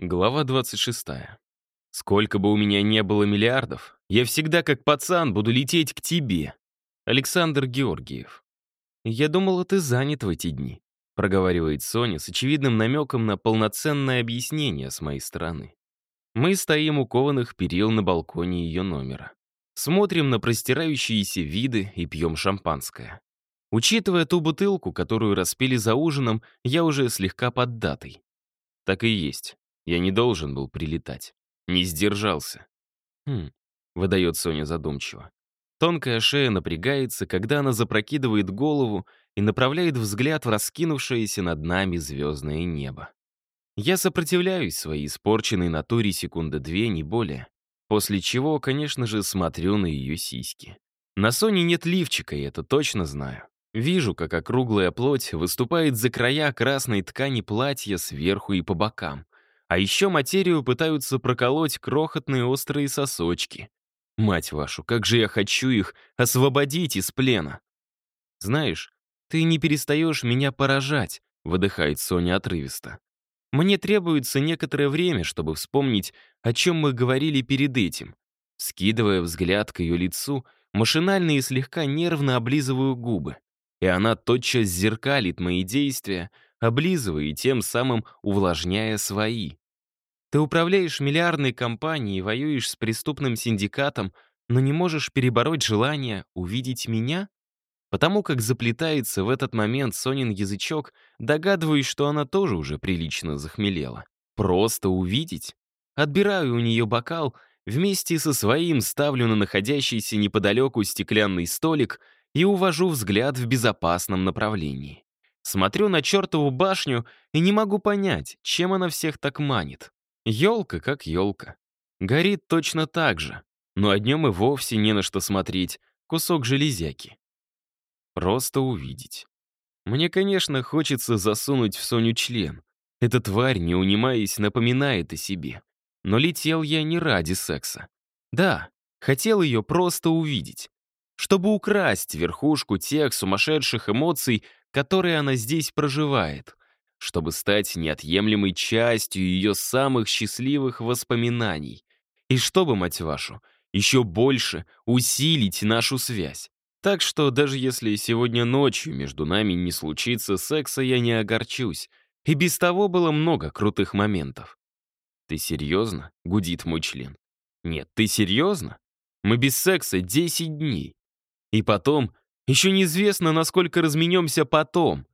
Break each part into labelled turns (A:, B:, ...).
A: Глава 26. Сколько бы у меня не было миллиардов, я всегда как пацан буду лететь к тебе. Александр Георгиев. Я думала, ты занят в эти дни, проговаривает Соня с очевидным намеком на полноценное объяснение с моей стороны. Мы стоим у кованых перил на балконе ее номера. Смотрим на простирающиеся виды и пьем шампанское. Учитывая ту бутылку, которую распили за ужином, я уже слегка поддатый. Так и есть. Я не должен был прилетать. Не сдержался. Хм, выдает Соня задумчиво. Тонкая шея напрягается, когда она запрокидывает голову и направляет взгляд в раскинувшееся над нами звездное небо. Я сопротивляюсь своей испорченной натуре секунды две, не более. После чего, конечно же, смотрю на ее сиськи. На Соне нет лифчика, и это точно знаю. Вижу, как округлая плоть выступает за края красной ткани платья сверху и по бокам. А еще материю пытаются проколоть крохотные острые сосочки. Мать вашу, как же я хочу их освободить из плена. Знаешь, ты не перестаешь меня поражать, выдыхает Соня отрывисто. Мне требуется некоторое время, чтобы вспомнить, о чем мы говорили перед этим. Скидывая взгляд к ее лицу, машинально и слегка нервно облизываю губы. И она тотчас зеркалит мои действия, облизывая и тем самым увлажняя свои. Ты управляешь миллиардной компанией, воюешь с преступным синдикатом, но не можешь перебороть желание увидеть меня? Потому как заплетается в этот момент Сонин язычок, догадываюсь, что она тоже уже прилично захмелела. Просто увидеть? Отбираю у нее бокал, вместе со своим ставлю на находящийся неподалеку стеклянный столик и увожу взгляд в безопасном направлении. Смотрю на чертову башню и не могу понять, чем она всех так манит. Елка как елка. Горит точно так же, но о днем и вовсе не на что смотреть. Кусок железяки. Просто увидеть. Мне, конечно, хочется засунуть в Соню член. Эта тварь, не унимаясь, напоминает о себе. Но летел я не ради секса. Да, хотел ее просто увидеть. Чтобы украсть верхушку тех сумасшедших эмоций, которые она здесь проживает чтобы стать неотъемлемой частью ее самых счастливых воспоминаний. И чтобы, мать вашу, еще больше усилить нашу связь. Так что даже если сегодня ночью между нами не случится секса, я не огорчусь. И без того было много крутых моментов. «Ты серьезно?» — гудит мой член. «Нет, ты серьезно? Мы без секса 10 дней. И потом, еще неизвестно, насколько разменемся потом.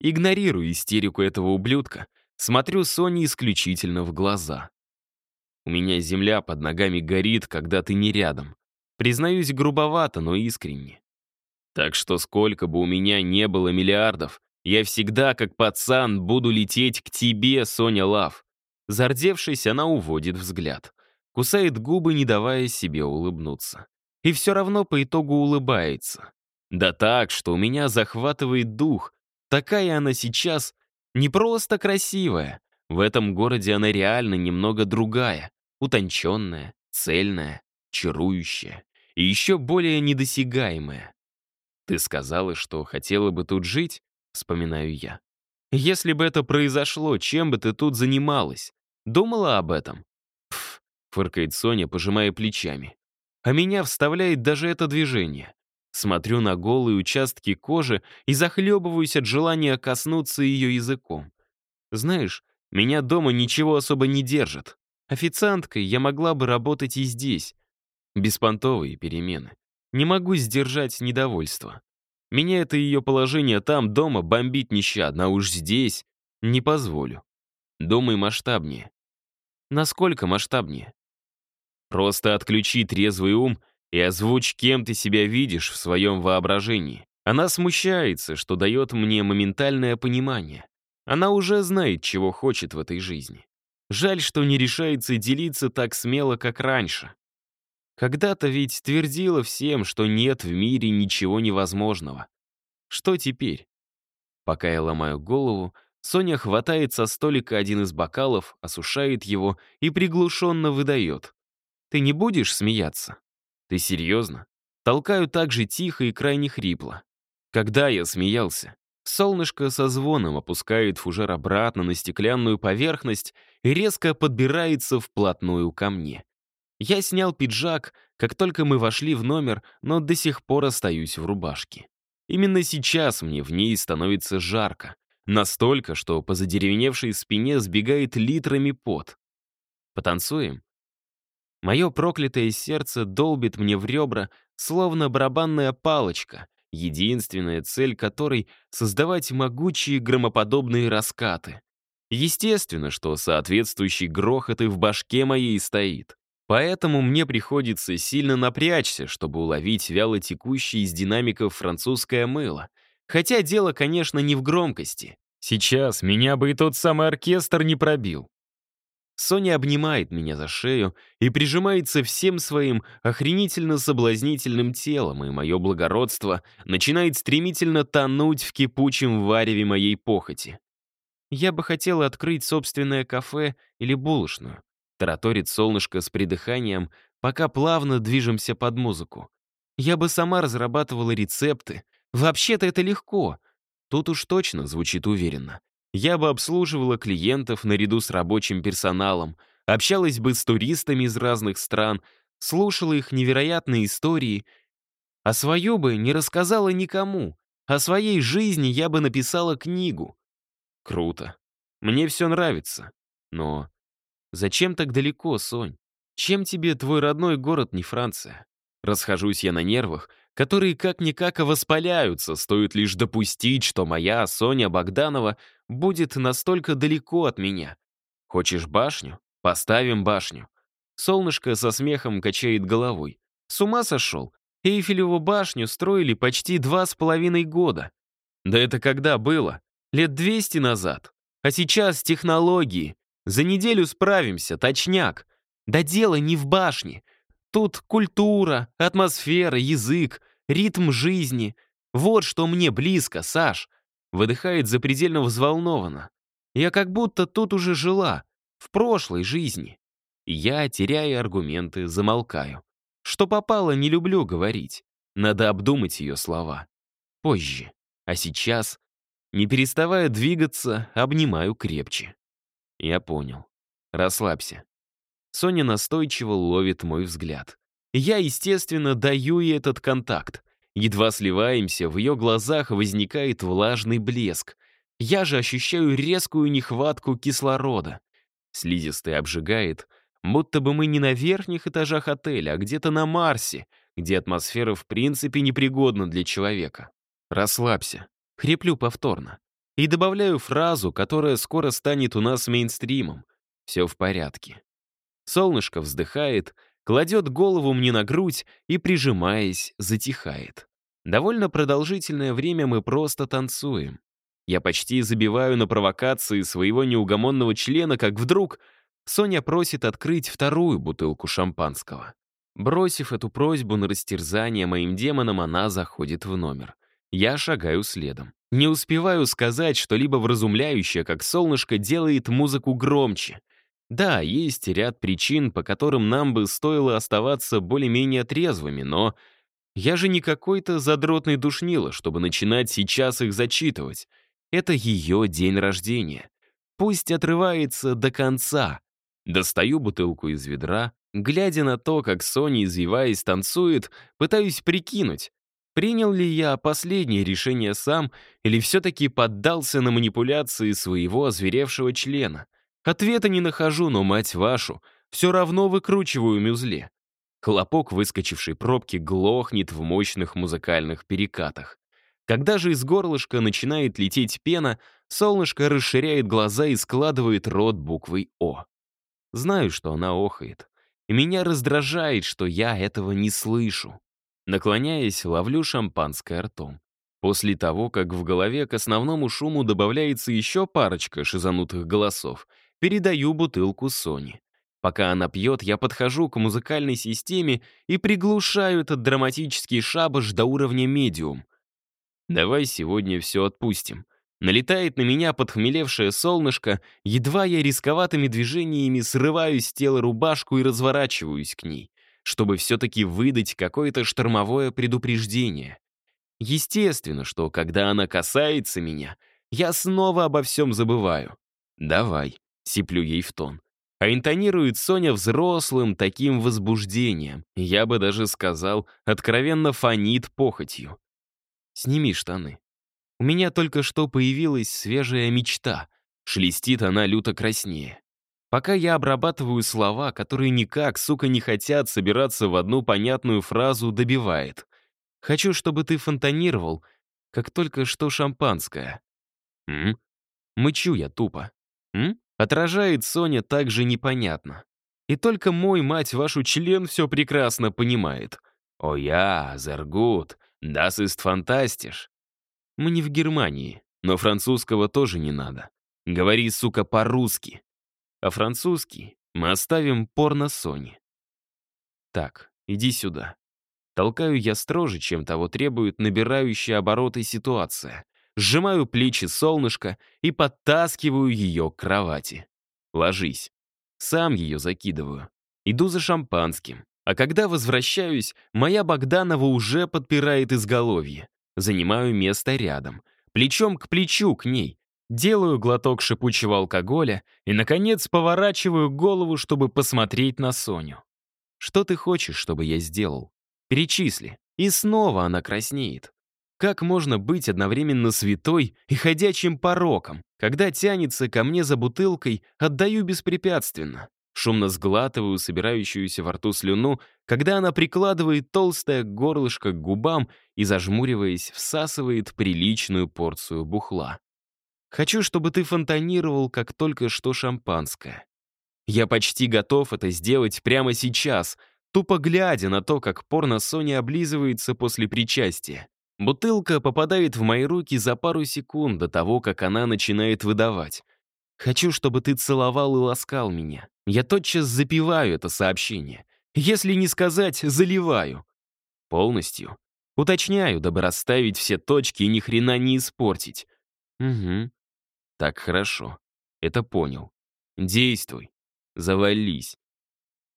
A: Игнорирую истерику этого ублюдка, смотрю Соне исключительно в глаза. У меня земля под ногами горит, когда ты не рядом. Признаюсь грубовато, но искренне. Так что сколько бы у меня не было миллиардов, я всегда, как пацан, буду лететь к тебе, Соня Лав. Зардевшись, она уводит взгляд. Кусает губы, не давая себе улыбнуться. И все равно по итогу улыбается. Да так, что у меня захватывает дух, Такая она сейчас не просто красивая. В этом городе она реально немного другая, утонченная, цельная, чарующая и еще более недосягаемая. «Ты сказала, что хотела бы тут жить?» — вспоминаю я. «Если бы это произошло, чем бы ты тут занималась? Думала об этом?» «Пф», — фыркает Соня, пожимая плечами. А меня вставляет даже это движение. Смотрю на голые участки кожи и захлебываюсь от желания коснуться ее языком. Знаешь, меня дома ничего особо не держит. Официанткой я могла бы работать и здесь. Беспонтовые перемены. Не могу сдержать недовольство. Меня это ее положение там, дома, бомбить нещадно, а уж здесь не позволю. Думай масштабнее. Насколько масштабнее? Просто отключи трезвый ум — и озвучь, кем ты себя видишь в своем воображении. Она смущается, что дает мне моментальное понимание. Она уже знает, чего хочет в этой жизни. Жаль, что не решается делиться так смело, как раньше. Когда-то ведь твердила всем, что нет в мире ничего невозможного. Что теперь? Пока я ломаю голову, Соня хватает со столика один из бокалов, осушает его и приглушенно выдает. «Ты не будешь смеяться?» Ты серьезно? Толкаю так же тихо и крайне хрипло. Когда я смеялся? Солнышко со звоном опускает фужер обратно на стеклянную поверхность и резко подбирается вплотную ко мне. Я снял пиджак, как только мы вошли в номер, но до сих пор остаюсь в рубашке. Именно сейчас мне в ней становится жарко. Настолько, что по задеревеневшей спине сбегает литрами пот. Потанцуем? Мое проклятое сердце долбит мне в ребра, словно барабанная палочка, единственная цель которой — создавать могучие громоподобные раскаты. Естественно, что соответствующий грохот и в башке моей стоит. Поэтому мне приходится сильно напрячься, чтобы уловить вяло текущее из динамиков французское мыло. Хотя дело, конечно, не в громкости. Сейчас меня бы и тот самый оркестр не пробил. Соня обнимает меня за шею и прижимается всем своим охренительно соблазнительным телом, и мое благородство начинает стремительно тонуть в кипучем вареве моей похоти. Я бы хотела открыть собственное кафе или булочную. Тараторит солнышко с придыханием, пока плавно движемся под музыку. Я бы сама разрабатывала рецепты. Вообще-то это легко. Тут уж точно звучит уверенно. Я бы обслуживала клиентов наряду с рабочим персоналом, общалась бы с туристами из разных стран, слушала их невероятные истории, а свою бы не рассказала никому. О своей жизни я бы написала книгу. Круто. Мне все нравится. Но зачем так далеко, Сонь? Чем тебе твой родной город не Франция? Расхожусь я на нервах, которые как-никак воспаляются, стоит лишь допустить, что моя Соня Богданова будет настолько далеко от меня. Хочешь башню? Поставим башню. Солнышко со смехом качает головой. С ума сошел? Эйфелеву башню строили почти два с половиной года. Да это когда было? Лет двести назад. А сейчас технологии. За неделю справимся, точняк. Да дело не в башне. Тут культура, атмосфера, язык, ритм жизни. Вот что мне близко, Саш. Выдыхает запредельно взволнованно. Я как будто тут уже жила, в прошлой жизни. Я, теряя аргументы, замолкаю. Что попало, не люблю говорить. Надо обдумать ее слова. Позже. А сейчас, не переставая двигаться, обнимаю крепче. Я понял. Расслабься. Соня настойчиво ловит мой взгляд. Я, естественно, даю ей этот контакт. Едва сливаемся, в ее глазах возникает влажный блеск. Я же ощущаю резкую нехватку кислорода. Слизистый обжигает, будто бы мы не на верхних этажах отеля, а где-то на Марсе, где атмосфера в принципе непригодна для человека. Расслабься. Хриплю повторно. И добавляю фразу, которая скоро станет у нас мейнстримом. Все в порядке. Солнышко вздыхает, кладет голову мне на грудь и, прижимаясь, затихает. Довольно продолжительное время мы просто танцуем. Я почти забиваю на провокации своего неугомонного члена, как вдруг Соня просит открыть вторую бутылку шампанского. Бросив эту просьбу на растерзание моим демонам, она заходит в номер. Я шагаю следом. Не успеваю сказать что-либо вразумляющее, как солнышко делает музыку громче. Да, есть ряд причин, по которым нам бы стоило оставаться более-менее трезвыми, но я же не какой-то задротный душнило, чтобы начинать сейчас их зачитывать. Это ее день рождения. Пусть отрывается до конца. Достаю бутылку из ведра, глядя на то, как Соня, извиваясь, танцует, пытаюсь прикинуть, принял ли я последнее решение сам или все-таки поддался на манипуляции своего озверевшего члена. Ответа не нахожу, но, мать вашу, все равно выкручиваю мюзле. Хлопок выскочившей пробки глохнет в мощных музыкальных перекатах. Когда же из горлышка начинает лететь пена, солнышко расширяет глаза и складывает рот буквой «О». Знаю, что она охает. Меня раздражает, что я этого не слышу. Наклоняясь, ловлю шампанское ртом. После того, как в голове к основному шуму добавляется еще парочка шизанутых голосов — Передаю бутылку Соне. Пока она пьет, я подхожу к музыкальной системе и приглушаю этот драматический шабаш до уровня медиум. Давай сегодня все отпустим. Налетает на меня подхмелевшее солнышко, едва я рисковатыми движениями срываю с тела рубашку и разворачиваюсь к ней, чтобы все-таки выдать какое-то штормовое предупреждение. Естественно, что когда она касается меня, я снова обо всем забываю. «Давай», — сиплю ей в тон. А интонирует Соня взрослым таким возбуждением. Я бы даже сказал, откровенно фонит похотью. «Сними штаны. У меня только что появилась свежая мечта». Шелестит она люто краснее. Пока я обрабатываю слова, которые никак, сука, не хотят собираться в одну понятную фразу, добивает. Хочу, чтобы ты фонтанировал, как только что шампанское. М? Мычу я тупо. М? Отражает Соня так же непонятно. И только мой, мать вашу, член все прекрасно понимает. О я, зергут, das ist fantastisch. Мы не в Германии, но французского тоже не надо. Говори, сука, по-русски а французский мы оставим порно Сони. Так, иди сюда. Толкаю я строже, чем того требует набирающая обороты ситуация. Сжимаю плечи солнышка и подтаскиваю ее к кровати. Ложись. Сам ее закидываю. Иду за шампанским. А когда возвращаюсь, моя Богданова уже подпирает изголовье. Занимаю место рядом. Плечом к плечу к ней. Делаю глоток шипучего алкоголя и, наконец, поворачиваю голову, чтобы посмотреть на Соню. «Что ты хочешь, чтобы я сделал?» «Перечисли». И снова она краснеет. Как можно быть одновременно святой и ходячим пороком? Когда тянется ко мне за бутылкой, отдаю беспрепятственно. Шумно сглатываю собирающуюся во рту слюну, когда она прикладывает толстое горлышко к губам и, зажмуриваясь, всасывает приличную порцию бухла. Хочу, чтобы ты фонтанировал, как только что шампанское. Я почти готов это сделать прямо сейчас, тупо глядя на то, как порно Соня облизывается после причастия. Бутылка попадает в мои руки за пару секунд до того, как она начинает выдавать. Хочу, чтобы ты целовал и ласкал меня. Я тотчас запиваю это сообщение. Если не сказать, заливаю. Полностью. Уточняю, дабы расставить все точки и ни хрена не испортить. Угу. Так хорошо. Это понял. Действуй. Завались.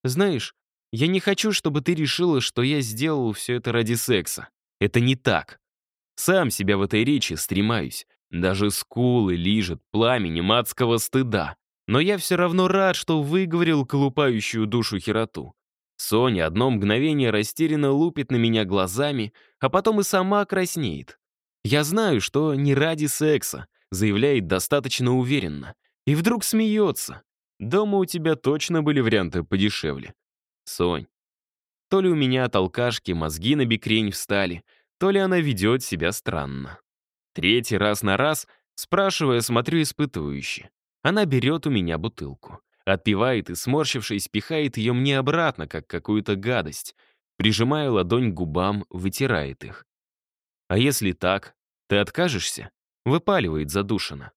A: Знаешь, я не хочу, чтобы ты решила, что я сделал все это ради секса. Это не так. Сам себя в этой речи стремаюсь. Даже скулы лижет пламенем адского стыда. Но я все равно рад, что выговорил колупающую душу хероту. Соня одно мгновение растерянно лупит на меня глазами, а потом и сама краснеет. Я знаю, что не ради секса, заявляет достаточно уверенно. И вдруг смеется. Дома у тебя точно были варианты подешевле. Сонь. То ли у меня от алкашки мозги на бекрень встали, то ли она ведет себя странно. Третий раз на раз, спрашивая, смотрю испытывающе. Она берет у меня бутылку. Отпивает и, сморщившись, пихает ее мне обратно, как какую-то гадость. Прижимая ладонь к губам, вытирает их. «А если так, ты откажешься?» Выпаливает задушенно.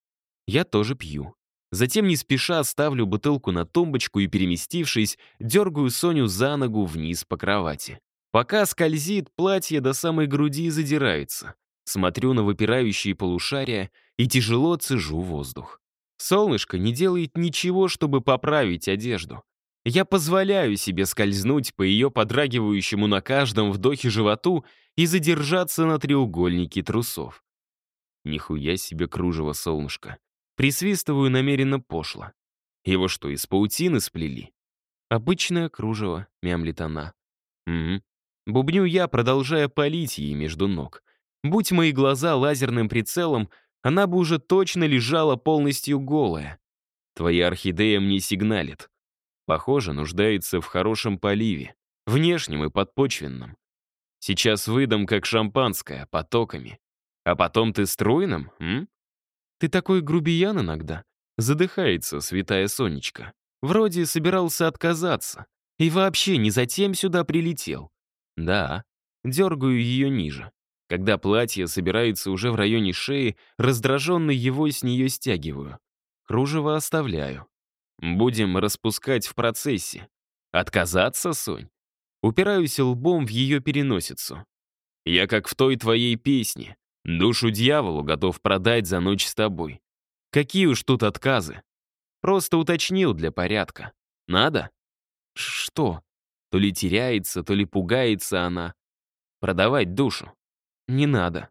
A: Я тоже пью. Затем не спеша ставлю бутылку на тумбочку и, переместившись, дергаю Соню за ногу вниз по кровати. Пока скользит, платье до самой груди задирается. Смотрю на выпирающие полушария и тяжело цежу воздух. Солнышко не делает ничего, чтобы поправить одежду. Я позволяю себе скользнуть по ее подрагивающему на каждом вдохе животу и задержаться на треугольнике трусов. Нихуя себе кружево, солнышко. Присвистываю намеренно пошло. Его что, из паутины сплели? Обычное кружево, мямлит она. Угу. Бубню я, продолжая палить ей между ног. Будь мои глаза лазерным прицелом, она бы уже точно лежала полностью голая. Твоя орхидея мне сигналит. Похоже, нуждается в хорошем поливе, внешнем и подпочвенном. Сейчас выдам, как шампанское, потоками. А потом ты струйным, м? Ты такой грубиян иногда. Задыхается святая Сонечка. Вроде собирался отказаться. И вообще не затем сюда прилетел. Да, дергаю ее ниже. Когда платье собирается уже в районе шеи, раздраженно его с нее стягиваю. Кружево оставляю. Будем распускать в процессе. Отказаться, Сонь? Упираюсь лбом в ее переносицу. Я как в той твоей песне. Душу дьяволу готов продать за ночь с тобой. Какие уж тут отказы. Просто уточнил для порядка. Надо? Что? То ли теряется, то ли пугается она. Продавать душу. Не надо.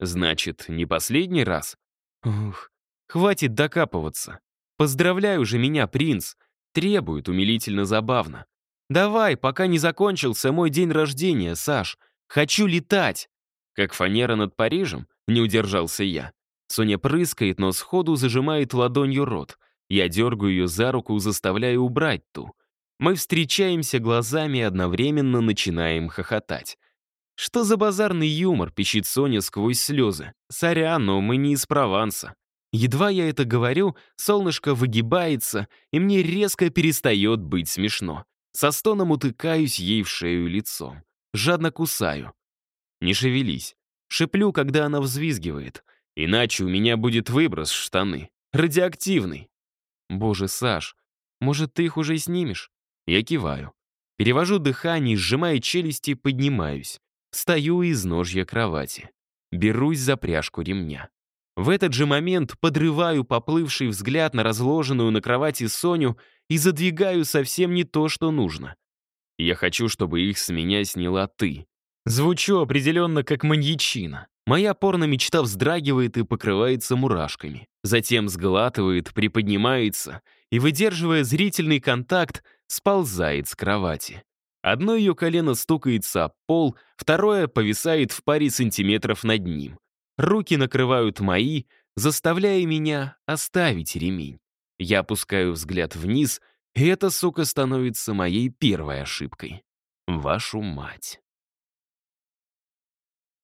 A: Значит, не последний раз? Ух, хватит докапываться. Поздравляю же меня, принц. Требует умилительно забавно. Давай, пока не закончился мой день рождения, Саш. Хочу летать. Как фанера над Парижем, не удержался я. Соня прыскает, но сходу зажимает ладонью рот. Я дергаю ее за руку, заставляя убрать ту. Мы встречаемся глазами и одновременно начинаем хохотать. «Что за базарный юмор?» — пищит Соня сквозь слезы. «Сорян, но мы не из Прованса». Едва я это говорю, солнышко выгибается, и мне резко перестает быть смешно. Со стоном утыкаюсь ей в шею лицом. Жадно кусаю. «Не шевелись». Шеплю, когда она взвизгивает. Иначе у меня будет выброс штаны. Радиоактивный. Боже, Саш, может, ты их уже снимешь? Я киваю. Перевожу дыхание, сжимая челюсти, поднимаюсь. Стою из ножья кровати. Берусь за пряжку ремня. В этот же момент подрываю поплывший взгляд на разложенную на кровати Соню и задвигаю совсем не то, что нужно. Я хочу, чтобы их с меня сняла ты. Звучу определенно как маньячина. Моя порно-мечта вздрагивает и покрывается мурашками. Затем сглатывает, приподнимается и, выдерживая зрительный контакт, сползает с кровати. Одно ее колено стукается об пол, второе повисает в паре сантиметров над ним. Руки накрывают мои, заставляя меня оставить ремень. Я опускаю взгляд вниз, и эта сука становится моей первой ошибкой. Вашу мать.